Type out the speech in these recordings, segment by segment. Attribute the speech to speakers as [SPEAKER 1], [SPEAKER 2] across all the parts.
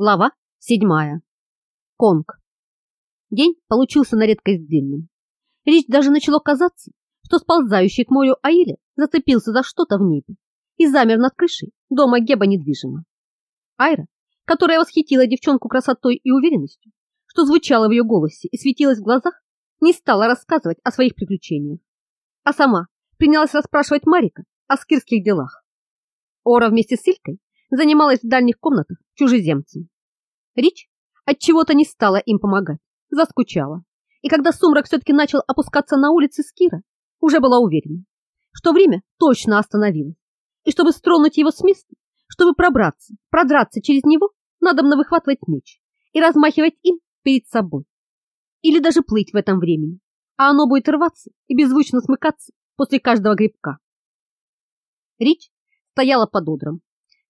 [SPEAKER 1] Глава седьмая. Конг. День получился на редкость длинным. Речь даже начало казаться, что сползающий к морю Аиля зацепился за что-то в небе и замер над крышей дома Геба недвижимо. Айра, которая восхитила девчонку красотой и уверенностью, что звучало в ее голосе и светилось в глазах, не стала рассказывать о своих приключениях, а сама принялась расспрашивать Марика о скирских делах. Ора вместе с Илькой занималась в дальних комнатах чужеземцем. Рич от чего-то не стала им помогать, заскучала. И когда сумрак все-таки начал опускаться на улицы Скира, уже была уверена, что время точно остановилось. И чтобы стронуть его с места, чтобы пробраться, продраться через него, надо бы выхватывать меч и размахивать им перед собой. Или даже плыть в этом времени, а оно будет рваться и беззвучно смыкаться после каждого грибка. Рич стояла под одром,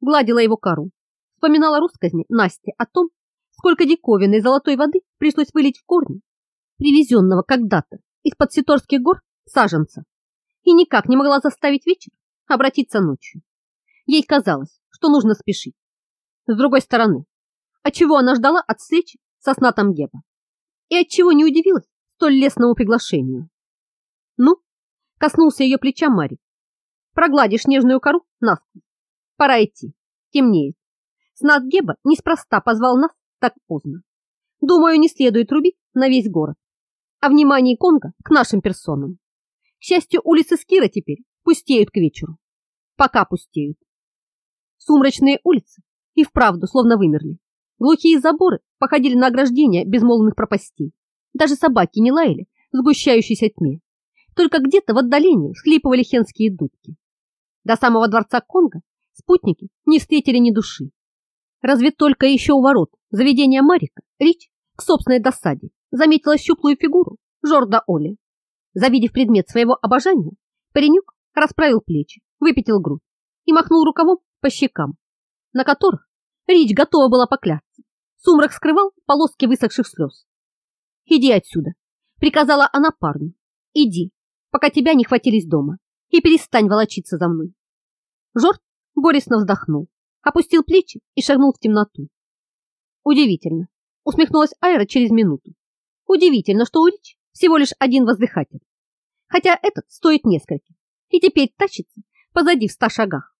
[SPEAKER 1] гладила его кору, вспоминала русказни Насти о том, сколько диковинной золотой воды пришлось вылить в корни, привезенного когда-то из-под Ситорских гор саженца, и никак не могла заставить вечер обратиться ночью. Ей казалось, что нужно спешить. С другой стороны, отчего она ждала от встречи со снатом Геба? И отчего не удивилась столь лестному приглашению? Ну, коснулся ее плеча Мари. Прогладишь нежную кору насквозь. Пора идти. Темнеет. Снат Геба неспроста позвал нас так поздно. Думаю, не следует рубить на весь город. А внимание Конга к нашим персонам. К счастью, улицы Скира теперь пустеют к вечеру. Пока пустеют. Сумрачные улицы и вправду словно вымерли. Глухие заборы походили на ограждения безмолвных пропастей. Даже собаки не лаяли в сгущающейся тьме. Только где-то в отдалении схлипывали хенские дудки. До самого дворца Конга спутники не встретили ни души. Разве только еще у ворот заведения Марика Рич к собственной досаде заметила щуплую фигуру Жорда Оли. Завидев предмет своего обожания, паренек расправил плечи, выпятил грудь и махнул рукавом по щекам, на которых Рич готова была поклясться. Сумрак скрывал полоски высохших слез. «Иди отсюда», — приказала она парню. «Иди, пока тебя не хватились дома, и перестань волочиться за мной». Жорд горестно вздохнул опустил плечи и шагнул в темноту. Удивительно, усмехнулась Айра через минуту. Удивительно, что у всего лишь один воздыхатель. Хотя этот стоит несколько и теперь тащится позади в ста шагах.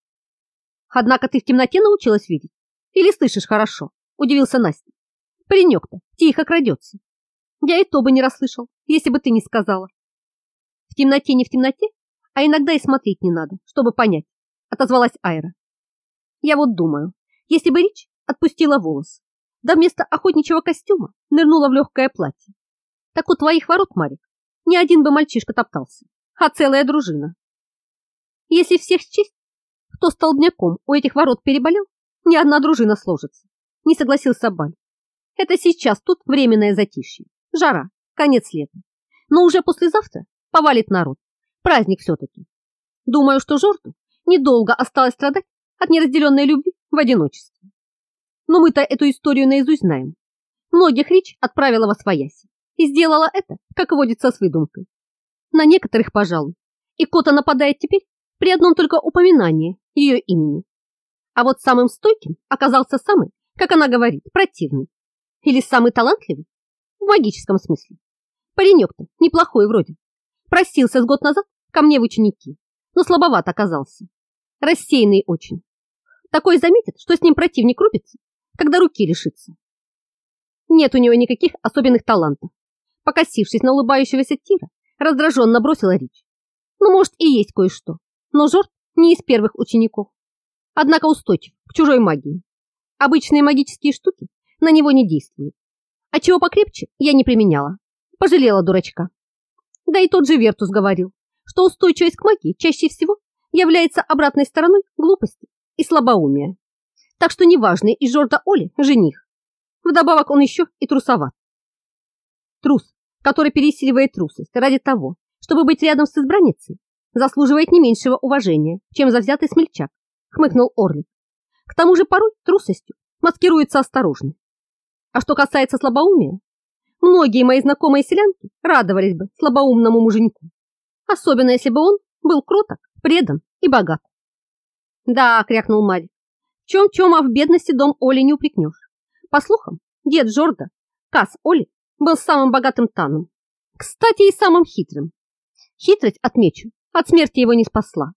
[SPEAKER 1] Однако ты в темноте научилась видеть? Или слышишь хорошо? Удивился Настя. Паренек-то тихо крадется. Я и то бы не расслышал, если бы ты не сказала. В темноте не в темноте, а иногда и смотреть не надо, чтобы понять, отозвалась Айра. Я вот думаю, если бы Рич отпустила волос, да вместо охотничьего костюма нырнула в легкое платье, так у твоих ворот, Марик, ни один бы мальчишка топтался, а целая дружина. Если всех счесть, кто столбняком у этих ворот переболел, ни одна дружина сложится, не согласился Баль. Это сейчас тут временное затишье, жара, конец лета. Но уже послезавтра повалит народ. Праздник все-таки. Думаю, что Жорту недолго осталось страдать от неразделенной любви в одиночестве. Но мы-то эту историю наизусть знаем. Многих Рич отправила во свояси и сделала это, как водится, с выдумкой. На некоторых, пожалуй, и Кота нападает теперь при одном только упоминании ее имени. А вот самым стойким оказался самый, как она говорит, противный. Или самый талантливый, в магическом смысле. Паренек-то неплохой вроде. Просился с год назад ко мне в ученики, но слабоват оказался. Рассеянный очень. Такой заметит, что с ним противник рубится, когда руки лишится. Нет у него никаких особенных талантов. Покосившись на улыбающегося Тира, раздраженно бросила речь. Ну, может, и есть кое-что, но Жорт не из первых учеников. Однако устойчив к чужой магии. Обычные магические штуки на него не действуют. А чего покрепче я не применяла. Пожалела дурачка. Да и тот же Вертус говорил, что устойчивость к магии чаще всего является обратной стороной глупости и слабоумия. Так что неважный из Жорда Оли жених. Вдобавок он еще и трусоват. Трус, который пересиливает трусость ради того, чтобы быть рядом с избранницей, заслуживает не меньшего уважения, чем завзятый смельчак, хмыкнул Орлик. К тому же порой трусостью маскируется осторожность. А что касается слабоумия, многие мои знакомые селянки радовались бы слабоумному муженьку, особенно если бы он был кроток, предан и богат. «Да», — крякнул Марик. «В чем-чем, а в бедности дом Оли не упрекнешь. По слухам, дед Джорда, Кас Оли, был самым богатым таном. Кстати, и самым хитрым. Хитрость, отмечу, от смерти его не спасла.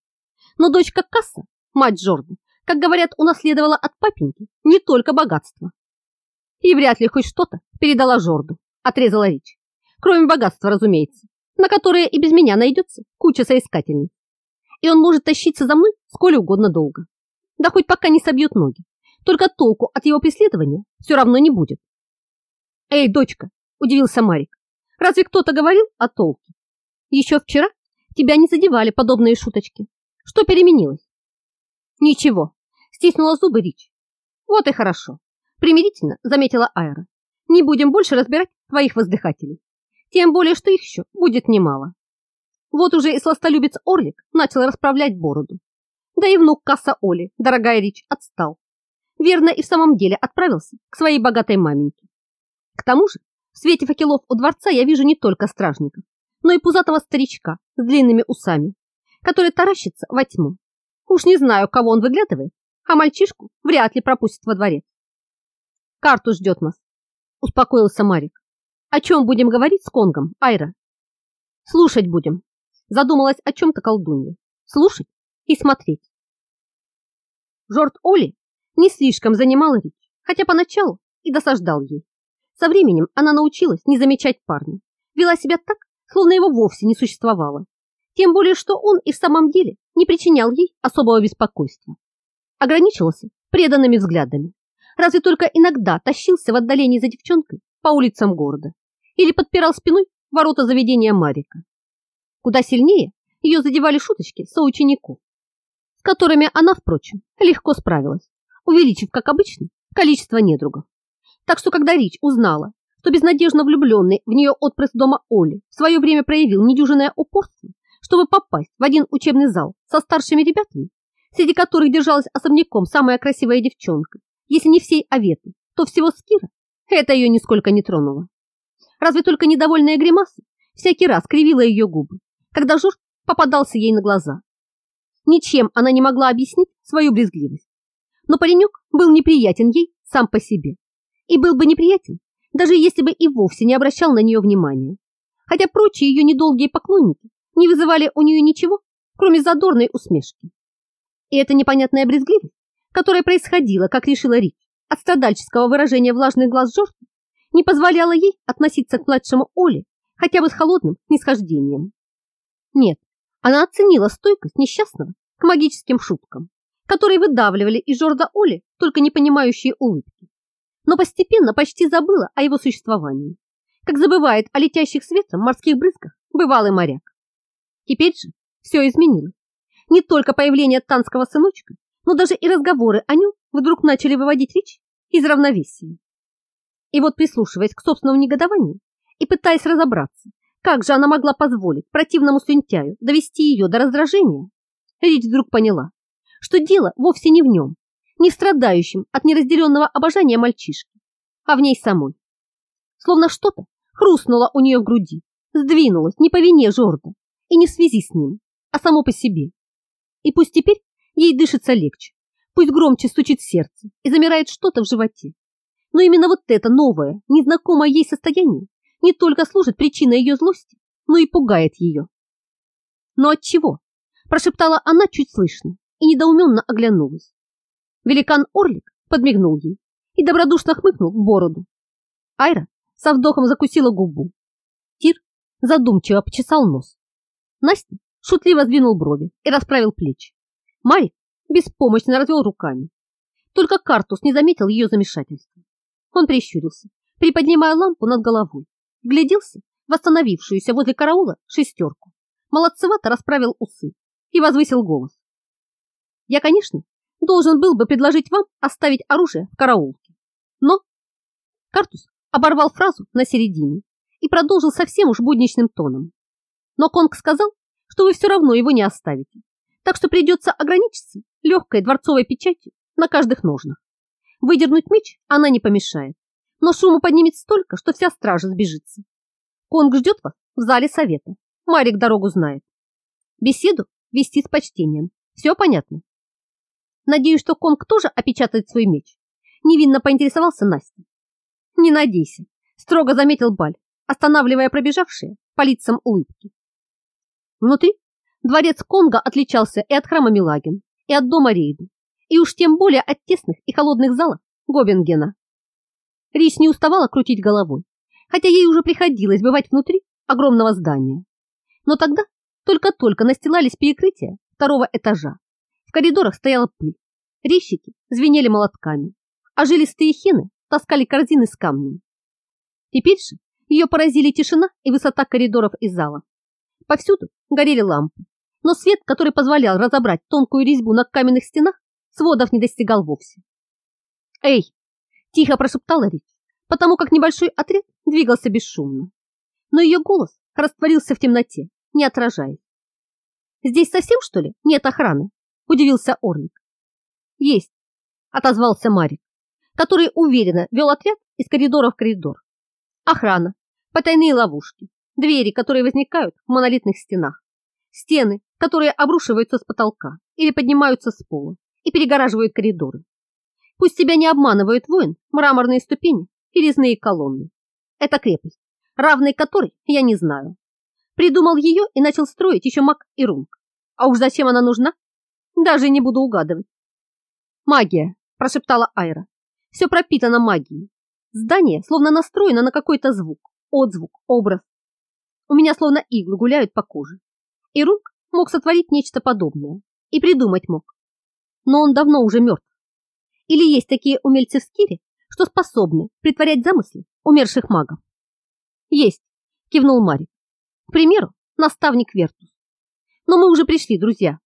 [SPEAKER 1] Но дочка Касса, мать Джорда, как говорят, унаследовала от папеньки не только богатство. И вряд ли хоть что-то передала Жорду, отрезала Рич. Кроме богатства, разумеется, на которое и без меня найдется куча соискательниц. И он может тащиться за мной сколь угодно долго. Да хоть пока не собьет ноги. Только толку от его преследования все равно не будет. «Эй, дочка!» – удивился Марик. «Разве кто-то говорил о толке? Еще вчера тебя не задевали подобные шуточки. Что переменилось?» «Ничего», – стиснула зубы Рич. «Вот и хорошо», – примирительно заметила Айра. «Не будем больше разбирать твоих воздыхателей. Тем более, что их еще будет немало». Вот уже и сластолюбец Орлик начал расправлять бороду. Да и внук Касса Оли, дорогая Рич, отстал. Верно и в самом деле отправился к своей богатой маменьке. К тому же, в свете факелов у дворца я вижу не только стражников, но и пузатого старичка с длинными усами, который таращится во тьму. Уж не знаю, кого он выглядывает, а мальчишку вряд ли пропустит во дворец. Карту ждет нас, успокоился Марик. О чем будем говорить с Конгом, Айра? Слушать будем. Задумалась о чем-то колдунья. Слушать и смотреть. Жорт Оли не слишком занимал Рич, хотя поначалу и досаждал ей. Со временем она научилась не замечать парня, вела себя так, словно его вовсе не существовало. Тем более, что он и в самом деле не причинял ей особого беспокойства. Ограничивался преданными взглядами. Разве только иногда тащился в отдалении за девчонкой по улицам города или подпирал спиной ворота заведения Марика. Куда сильнее ее задевали шуточки соучеников, с которыми она, впрочем, легко справилась, увеличив, как обычно, количество недругов. Так что, когда Рич узнала, что безнадежно влюбленный в нее отпрыск дома Оли в свое время проявил недюжинное упорство, чтобы попасть в один учебный зал со старшими ребятами, среди которых держалась особняком самая красивая девчонка, если не всей Аветы, то всего Скира, это ее нисколько не тронуло. Разве только недовольная гримаса всякий раз кривила ее губы, когда Жорж попадался ей на глаза. Ничем она не могла объяснить свою брезгливость. Но паренек был неприятен ей сам по себе. И был бы неприятен, даже если бы и вовсе не обращал на нее внимания. Хотя прочие ее недолгие поклонники не вызывали у нее ничего, кроме задорной усмешки. И эта непонятная брезгливость, которая происходила, как решила Рич, от страдальческого выражения влажных глаз Жоржа, не позволяла ей относиться к младшему Оле хотя бы с холодным снисхождением. Нет, она оценила стойкость несчастного к магическим шуткам, которые выдавливали из Жорда Оли только непонимающие улыбки, но постепенно почти забыла о его существовании, как забывает о летящих светом морских брызгах бывалый моряк. Теперь же все изменилось. Не только появление танского сыночка, но даже и разговоры о нем вдруг начали выводить речь из равновесия. И вот прислушиваясь к собственному негодованию и пытаясь разобраться, как же она могла позволить противному слюнтяю довести ее до раздражения? Рич вдруг поняла, что дело вовсе не в нем, не в страдающем от неразделенного обожания мальчишки, а в ней самой. Словно что-то хрустнуло у нее в груди, сдвинулось не по вине Жорда и не в связи с ним, а само по себе. И пусть теперь ей дышится легче, пусть громче стучит сердце и замирает что-то в животе. Но именно вот это новое, незнакомое ей состояние не только служит причиной ее злости, но и пугает ее. Но от чего? Прошептала она чуть слышно и недоуменно оглянулась. Великан Орлик подмигнул ей и добродушно хмыкнул в бороду. Айра со вдохом закусила губу. Тир задумчиво почесал нос. Настя шутливо сдвинул брови и расправил плечи. Марик беспомощно развел руками. Только Картус не заметил ее замешательства. Он прищурился, приподнимая лампу над головой вгляделся в восстановившуюся возле караула шестерку, молодцевато расправил усы и возвысил голос. Я, конечно, должен был бы предложить вам оставить оружие в караулке, но... Картус оборвал фразу на середине и продолжил совсем уж будничным тоном. Но Конг сказал, что вы все равно его не оставите, так что придется ограничиться легкой дворцовой печатью на каждых ножнах. Выдернуть меч она не помешает, но шуму поднимет столько, что вся стража сбежится. Конг ждет вас в зале совета. Марик дорогу знает. Беседу вести с почтением. Все понятно? Надеюсь, что Конг тоже опечатает свой меч. Невинно поинтересовался Настя. Не надейся, строго заметил Баль, останавливая пробежавшие по лицам улыбки. Внутри дворец Конга отличался и от храма Милагин, и от дома Рейду, и уж тем более от тесных и холодных залов Гобингена. Рис не уставала крутить головой, хотя ей уже приходилось бывать внутри огромного здания. Но тогда только-только настилались перекрытия второго этажа. В коридорах стояла пыль, резчики звенели молотками, а жилистые хены таскали корзины с камнем. Теперь же ее поразили тишина и высота коридоров и зала. Повсюду горели лампы, но свет, который позволял разобрать тонкую резьбу на каменных стенах, сводов не достигал вовсе. «Эй!» – тихо прошептала Рич, потому как небольшой отряд двигался бесшумно. Но ее голос растворился в темноте, не отражаясь. «Здесь совсем, что ли, нет охраны?» – удивился Орлик. «Есть», – отозвался Марик, который уверенно вел отряд из коридора в коридор. «Охрана, потайные ловушки, двери, которые возникают в монолитных стенах, стены, которые обрушиваются с потолка или поднимаются с пола и перегораживают коридоры. Пусть тебя не обманывают воин, мраморные ступени и резные колонны. Это крепость, равной которой я не знаю. Придумал ее и начал строить еще маг и рунг. А уж зачем она нужна? Даже не буду угадывать. Магия, прошептала Айра. Все пропитано магией. Здание словно настроено на какой-то звук, отзвук, образ. У меня словно иглы гуляют по коже. И Рунг мог сотворить нечто подобное. И придумать мог. Но он давно уже мертв. Или есть такие умельцы в скире, что способны притворять замыслы умерших магов? Есть, кивнул Марик. К примеру, наставник Вертус. Но мы уже пришли, друзья.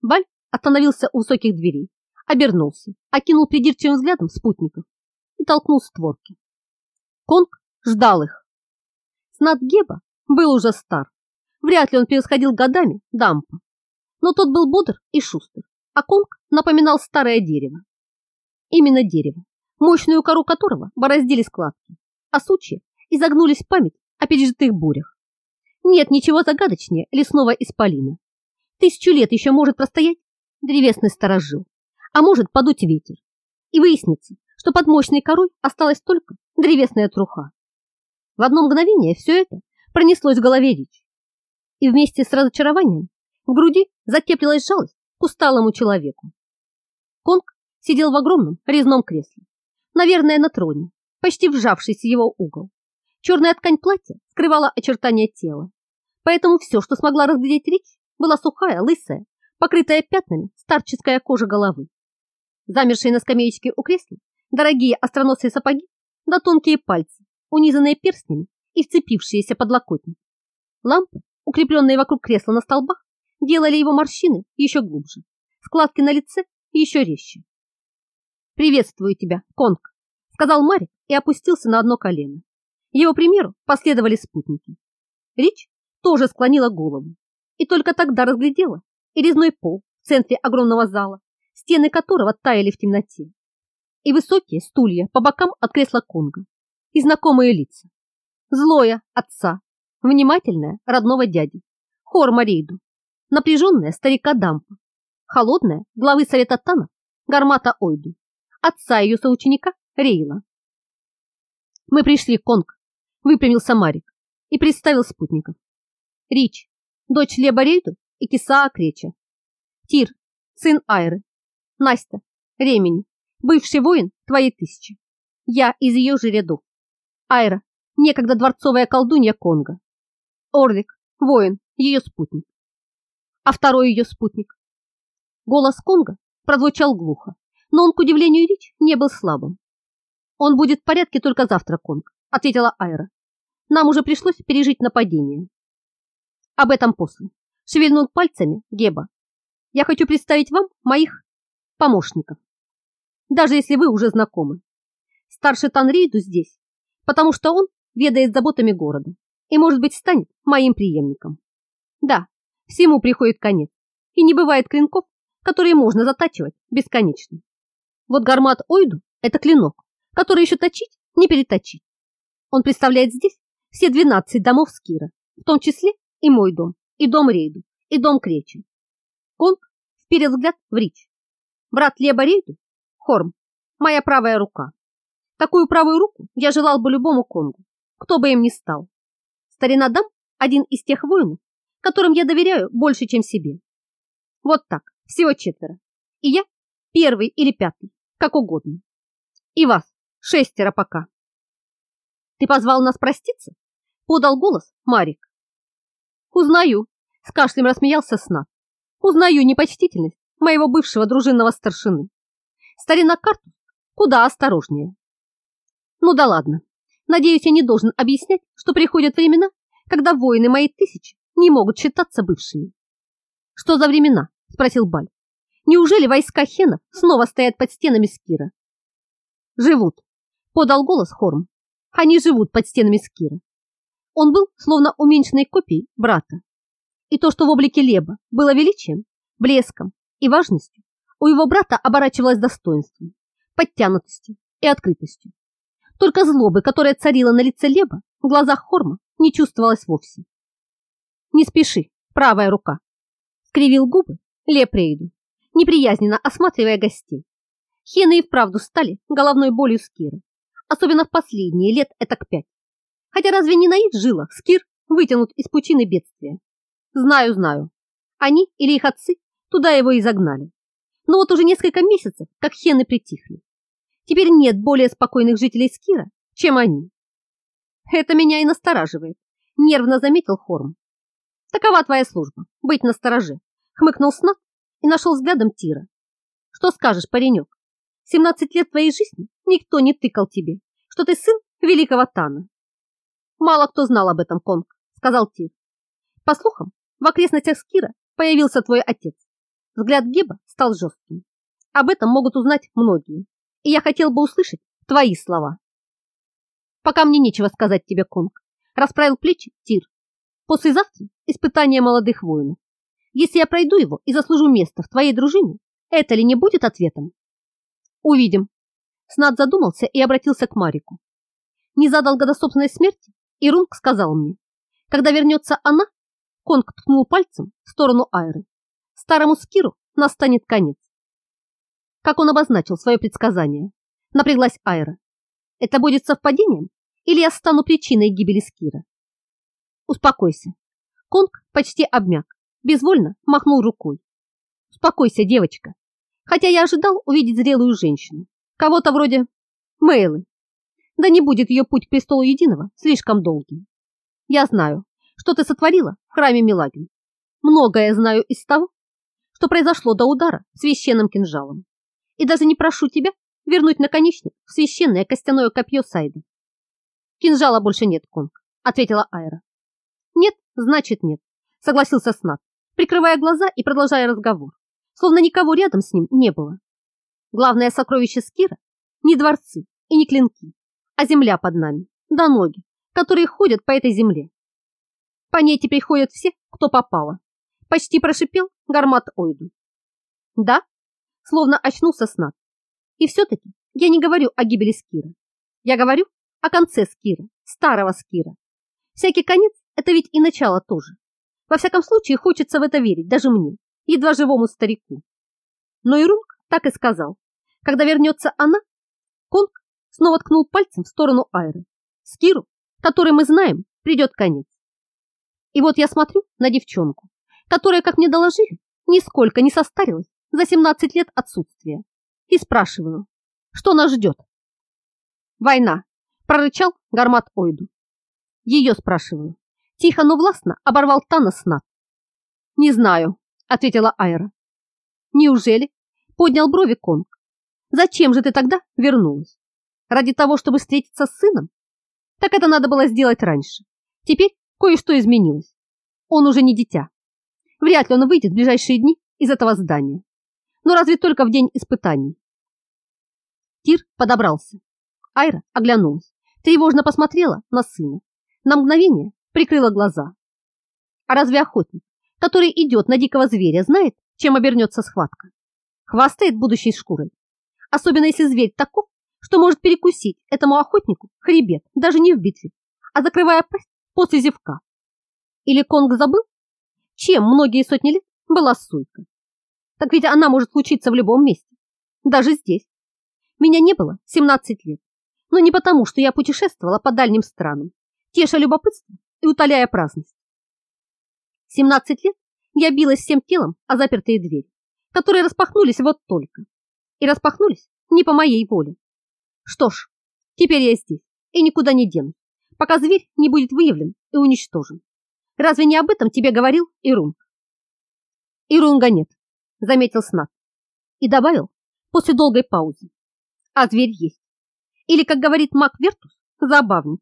[SPEAKER 1] Баль остановился у высоких дверей, обернулся, окинул придирчивым взглядом спутников и толкнул створки. Конг ждал их. Снат Геба был уже стар. Вряд ли он превосходил годами Дампа. Но тот был бодр и шустр, а Конг напоминал старое дерево. Именно дерево, мощную кору которого бороздили складки, а сучья изогнулись в память о пережитых бурях. Нет ничего загадочнее лесного исполина. Тысячу лет еще может простоять древесный сторожил, а может подуть ветер. И выяснится, что под мощной корой осталась только древесная труха. В одно мгновение все это пронеслось в голове Рич. И вместе с разочарованием в груди затеплилась жалость к усталому человеку. Конг сидел в огромном резном кресле, наверное, на троне, почти вжавшись в его угол. Черная ткань платья скрывала очертания тела, Поэтому все, что смогла разглядеть Рич, была сухая, лысая, покрытая пятнами старческая кожа головы. Замершие на скамеечке у кресла дорогие остроносые сапоги да тонкие пальцы, унизанные перстнями и вцепившиеся под локотник. Лампы, укрепленные вокруг кресла на столбах, делали его морщины еще глубже, складки на лице еще резче. «Приветствую тебя, Конг», — сказал Марик и опустился на одно колено. Его примеру последовали спутники. Рич тоже склонила голову и только тогда разглядела и резной пол в центре огромного зала, стены которого таяли в темноте, и высокие стулья по бокам от кресла Конга, и знакомые лица. Злое отца, внимательное родного дяди, хор Марейду, напряженная старика Дампа, холодная главы совета Танов Гармата Ойду, отца ее соученика Рейла. Мы пришли, Конг, выпрямился Марик и представил спутников. Рич, дочь Леба Рейду и Кисаа Креча. Тир, сын Айры. Настя, Ремени, бывший воин твоей тысячи. Я из ее же рядов. Айра, некогда дворцовая колдунья Конга. Орлик, воин, ее спутник. А второй ее спутник. Голос Конга прозвучал глухо, но он, к удивлению Рич, не был слабым. «Он будет в порядке только завтра, Конг», — ответила Айра. «Нам уже пришлось пережить нападение. Об этом после. Шевельнул пальцами Геба. Я хочу представить вам моих помощников. Даже если вы уже знакомы. Старший Танрейду здесь, потому что он ведает заботами города и, может быть, станет моим преемником. Да, всему приходит конец, и не бывает клинков, которые можно затачивать бесконечно. Вот гармат Ойду – это клинок, который еще точить, не переточить. Он представляет здесь все 12 домов Скира, в том числе и мой дом, и дом Рейду, и дом Кречи. Конг вперил взгляд в Рич. Брат Леба Рейду, Хорм, моя правая рука. Такую правую руку я желал бы любому конгу, кто бы им ни стал. Старина Дам – один из тех воинов, которым я доверяю больше, чем себе. Вот так, всего четверо. И я первый или пятый, как угодно. И вас шестеро пока. Ты позвал нас проститься? Подал голос Марик. Узнаю, с кашлем рассмеялся Снат. Узнаю непочтительность моего бывшего дружинного старшины. Старина Картус куда осторожнее. Ну да ладно. Надеюсь, я не должен объяснять, что приходят времена, когда воины моей тысячи не могут считаться бывшими. Что за времена? Спросил Баль. Неужели войска хенов снова стоят под стенами Скира? Живут, подал голос Хорм. Они живут под стенами Скира. Он был словно уменьшенной копией брата. И то, что в облике Леба было величием, блеском и важностью, у его брата оборачивалось достоинством, подтянутостью и открытостью. Только злобы, которая царила на лице Леба, в глазах Хорма не чувствовалось вовсе. «Не спеши, правая рука!» Скривил губы Леб Рейду, неприязненно осматривая гостей. Хены и вправду стали головной болью Скира, особенно в последние лет этак пять. Хотя разве не на их жилах Скир вытянут из пучины бедствия? Знаю, знаю. Они или их отцы туда его и загнали. Но вот уже несколько месяцев, как хены притихли. Теперь нет более спокойных жителей Скира, чем они. Это меня и настораживает, нервно заметил Хорм. Такова твоя служба, быть настороже, хмыкнул Снат и нашел взглядом Тира. Что скажешь, паренек? 17 лет твоей жизни никто не тыкал тебе, что ты сын великого Тана. Мало кто знал об этом, Конг, сказал Тир. По слухам, в окрестностях Скира появился твой отец. Взгляд Геба стал жестким. Об этом могут узнать многие, и я хотел бы услышать твои слова. Пока мне нечего сказать тебе, Конг, расправил плечи Тир. Послезавтра испытание молодых воинов. Если я пройду его и заслужу место в твоей дружине, это ли не будет ответом? Увидим. Снат задумался и обратился к Марику. Незадолго до собственной смерти Ирунг сказал мне, когда вернется она, Конг ткнул пальцем в сторону Айры. Старому Скиру настанет конец. Как он обозначил свое предсказание? Напряглась Айра. Это будет совпадением или я стану причиной гибели Скира? Успокойся. Конг почти обмяк, безвольно махнул рукой. Успокойся, девочка. Хотя я ожидал увидеть зрелую женщину, кого-то вроде Мейлы. Да не будет ее путь к престолу единого слишком долгим. Я знаю, что ты сотворила в храме Милагин. Многое знаю из того, что произошло до удара священным кинжалом. И даже не прошу тебя вернуть наконечник в священное костяное копье Сайды. Кинжала больше нет, Конг, ответила Айра. Нет, значит нет, согласился Снат, прикрывая глаза и продолжая разговор, словно никого рядом с ним не было. Главное сокровище Скира не дворцы и не клинки, а земля под нами, да ноги, которые ходят по этой земле. По ней теперь ходят все, кто попало. Почти прошипел гармат Ойду. Да, словно очнулся снат. И все-таки я не говорю о гибели Скира. Я говорю о конце Скира, старого Скира. Всякий конец – это ведь и начало тоже. Во всяком случае, хочется в это верить даже мне, едва живому старику. Но Ирунг так и сказал. Когда вернется она, Конг снова ткнул пальцем в сторону Айры. Скиру, который мы знаем, придет конец. И вот я смотрю на девчонку, которая, как мне доложили, нисколько не состарилась за 17 лет отсутствия, и спрашиваю, что нас ждет? Война, прорычал гармат Ойду. Ее спрашиваю. Тихо, но властно оборвал Танос Нат. Не знаю, ответила Айра. Неужели? Поднял брови Конг. Зачем же ты тогда вернулась? Ради того, чтобы встретиться с сыном? Так это надо было сделать раньше. Теперь кое-что изменилось. Он уже не дитя. Вряд ли он выйдет в ближайшие дни из этого здания. Но разве только в день испытаний. Тир подобрался. Айра оглянулась, тревожно посмотрела на сына. На мгновение прикрыла глаза. А разве охотник, который идет на дикого зверя, знает, чем обернется схватка? Хвастает будущей шкурой. Особенно если зверь таков, что может перекусить этому охотнику хребет, даже не в битве, а закрывая пасть после зевка. Или Конг забыл, чем многие сотни лет была суйка? Так ведь она может случиться в любом месте, даже здесь. Меня не было 17 лет, но не потому, что я путешествовала по дальним странам, теша любопытство и утоляя праздность. 17 лет я билась всем телом о запертые двери, которые распахнулись вот только. И распахнулись не по моей воле. Что ж, теперь я здесь и никуда не денусь, пока зверь не будет выявлен и уничтожен. Разве не об этом тебе говорил Ирунг? Ирунга нет, заметил Снат и добавил после долгой паузы. А зверь есть. Или, как говорит маг Вертус, забавник.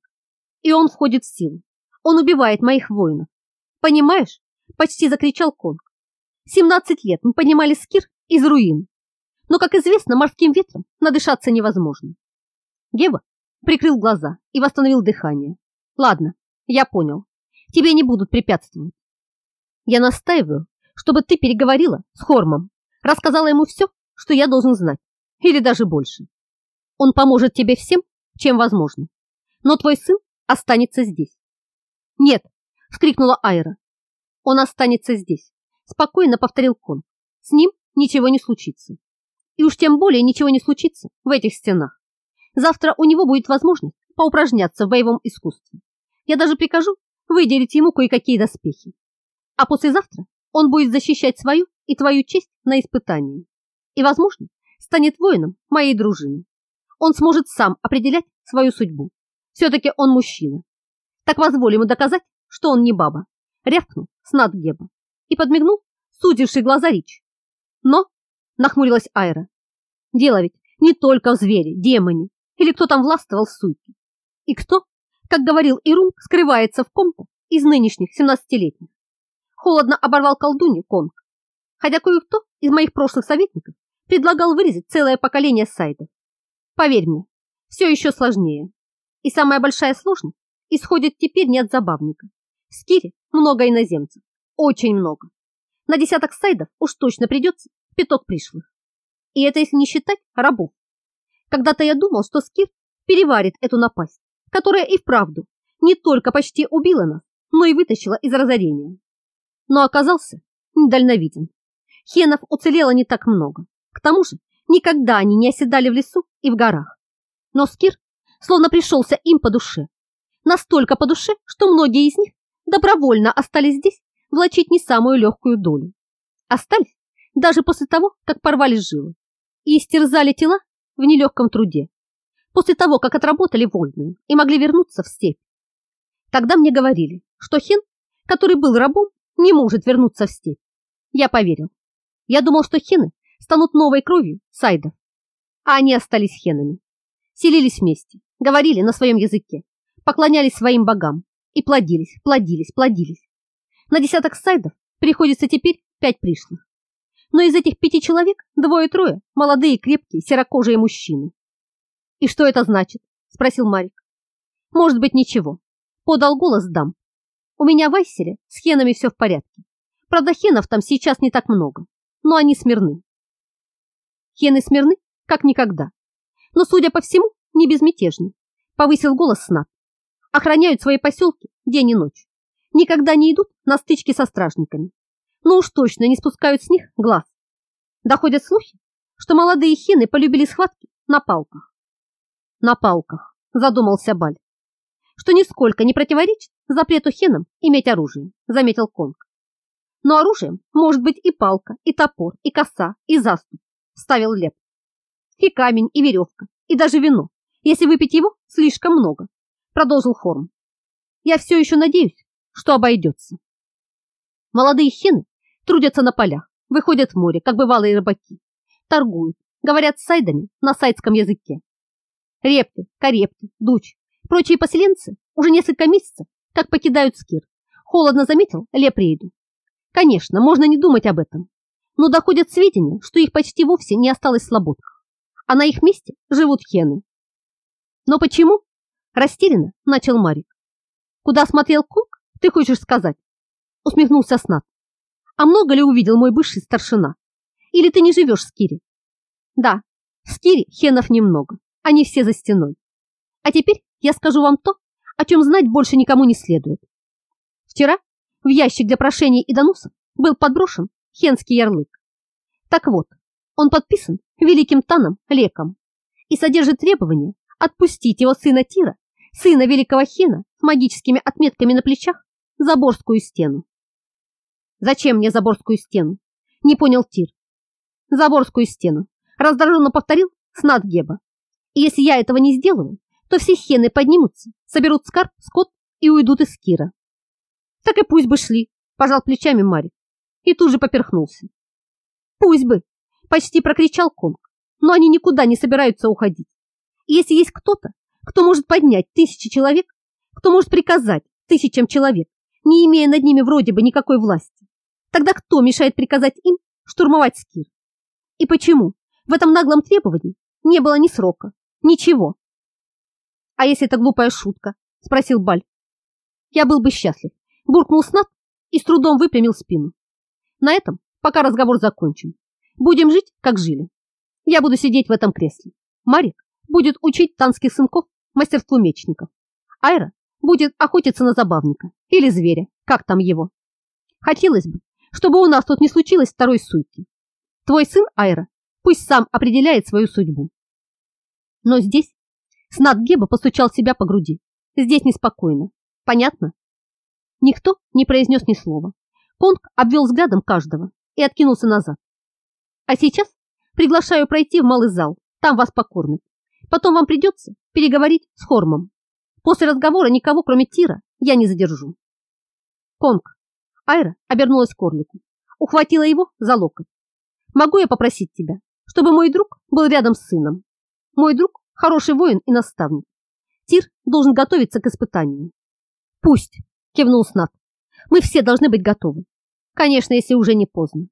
[SPEAKER 1] И он входит в силу. Он убивает моих воинов. Понимаешь? Почти закричал Конг. Семнадцать лет мы поднимали скир из руин. Но, как известно, морским ветром надышаться невозможно. Геба прикрыл глаза и восстановил дыхание. Ладно, я понял. Тебе не будут препятствовать. Я настаиваю, чтобы ты переговорила с Хормом, рассказала ему все, что я должен знать, или даже больше. Он поможет тебе всем, чем возможно. Но твой сын останется здесь. Нет, вскрикнула Айра. Он останется здесь, спокойно повторил Кон. С ним ничего не случится. И уж тем более ничего не случится в этих стенах. Завтра у него будет возможность поупражняться в боевом искусстве. Я даже прикажу выделить ему кое-какие доспехи. А послезавтра он будет защищать свою и твою честь на испытании. И, возможно, станет воином моей дружины. Он сможет сам определять свою судьбу. Все-таки он мужчина. Так позволь ему доказать, что он не баба. Рявкнул снад Геба и подмигнул судивший глаза Рич. Но, нахмурилась Айра, дело ведь не только в звере, демоне или кто там властвовал в суйке. И кто, как говорил Ирунг, скрывается в ком-то из нынешних семнадцатилетних. Холодно оборвал колдунью Конг. Хотя кое-кто из моих прошлых советников предлагал вырезать целое поколение сайдов. Поверь мне, все еще сложнее. И самая большая сложность исходит теперь не от забавника. В Скире много иноземцев, очень много. На десяток сайдов уж точно придется пяток пришлых. И это если не считать рабов. Когда-то я думал, что Скир переварит эту напасть, которая и вправду не только почти убила нас, но и вытащила из разорения. Но оказался недальновиден. Хенов уцелело не так много. К тому же никогда они не оседали в лесу и в горах. Но Скир словно пришелся им по душе. Настолько по душе, что многие из них добровольно остались здесь влачить не самую легкую долю. Остались даже после того, как порвали жилы и истерзали тела в нелегком труде, после того, как отработали вольную и могли вернуться в степь. Тогда мне говорили, что Хен, который был рабом, не может вернуться в степь. Я поверил. Я думал, что хены станут новой кровью сайдов, а они остались хенами. Селились вместе, говорили на своем языке, поклонялись своим богам и плодились, плодились, плодились. На десяток сайдов приходится теперь пять пришлых. Но из этих пяти человек двое-трое молодые, крепкие, серокожие мужчины. «И что это значит?» – спросил Марик. «Может быть, ничего», – подал голос Дам. «У меня в Айселе с хенами все в порядке. Правда, хенов там сейчас не так много, но они смирны». Хены смирны, как никогда. Но, судя по всему, не безмятежны. Повысил голос Снат. Охраняют свои поселки день и ночь. Никогда не идут на стычки со стражниками. Но уж точно не спускают с них глаз. Доходят слухи, что молодые хены полюбили схватки на палках. На палках, задумался Баль. Что нисколько не противоречит запрету хенам иметь оружие, заметил Конг. Но оружием может быть и палка, и топор, и коса, и заступ, ставил Леп. И камень, и веревка, и даже вино, если выпить его слишком много, продолжил Хорм. Я все еще надеюсь, что обойдется. Молодые хены трудятся на полях, выходят в море, как бывалые рыбаки, торгуют, говорят с сайдами на сайдском языке. Репты, карепты, дуч, прочие поселенцы уже несколько месяцев как покидают Скир. Холодно заметил Лепрейду. Конечно, можно не думать об этом, но доходят сведения, что их почти вовсе не осталось в слободках, а на их месте живут хены. Но почему? Растерянно начал Марик. Куда смотрел Кунг, ты хочешь сказать? Усмехнулся Снат. А много ли увидел мой бывший старшина? Или ты не живешь в Скире? Да, в Скире хенов немного, они все за стеной. А теперь я скажу вам то, о чем знать больше никому не следует. Вчера в ящик для прошений и доносов был подброшен хенский ярлык. Так вот, он подписан великим Таном Леком и содержит требование отпустить его сына Тира, сына великого Хена с магическими отметками на плечах, за Борскую стену. «Зачем мне Заборскую стену?» – не понял Тир. «Заборскую стену», – раздраженно повторил Снат Геба. «И если я этого не сделаю, то все хены поднимутся, соберут скарб, скот и уйдут из Кира». «Так и пусть бы шли», – пожал плечами Марик и тут же поперхнулся. «Пусть бы!» – почти прокричал Конг, но они никуда не собираются уходить. И если есть кто-то, кто может поднять тысячи человек, кто может приказать тысячам человек, не имея над ними вроде бы никакой власти, тогда кто мешает приказать им штурмовать Скир? И почему в этом наглом требовании не было ни срока, ничего? А если это глупая шутка? Спросил Баль. Я был бы счастлив. Буркнул Снат и с трудом выпрямил спину. На этом пока разговор закончен. Будем жить, как жили. Я буду сидеть в этом кресле. Марик будет учить танских сынков мастерству мечников. Айра будет охотиться на забавника или зверя, как там его. Хотелось бы, чтобы у нас тут не случилось второй суйки. Твой сын Айра пусть сам определяет свою судьбу. Но здесь Снат Геба постучал себя по груди. Здесь неспокойно. Понятно? Никто не произнес ни слова. Конг обвел взглядом каждого и откинулся назад. А сейчас приглашаю пройти в малый зал, там вас покормят. Потом вам придется переговорить с Хормом. После разговора никого, кроме Тира, я не задержу. Конг. Айра обернулась к Орлику, ухватила его за локоть. Могу я попросить тебя, чтобы мой друг был рядом с сыном? Мой друг – хороший воин и наставник. Тир должен готовиться к испытанию. Пусть, кивнул Снат. Мы все должны быть готовы. Конечно, если уже не поздно.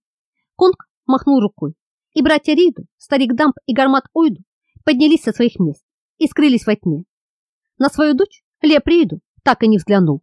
[SPEAKER 1] Конг махнул рукой, и братья Риду, старик Дамп и Гармат Ойду поднялись со своих мест и скрылись во тьме. На свою дочь Леп Риду так и не взглянул.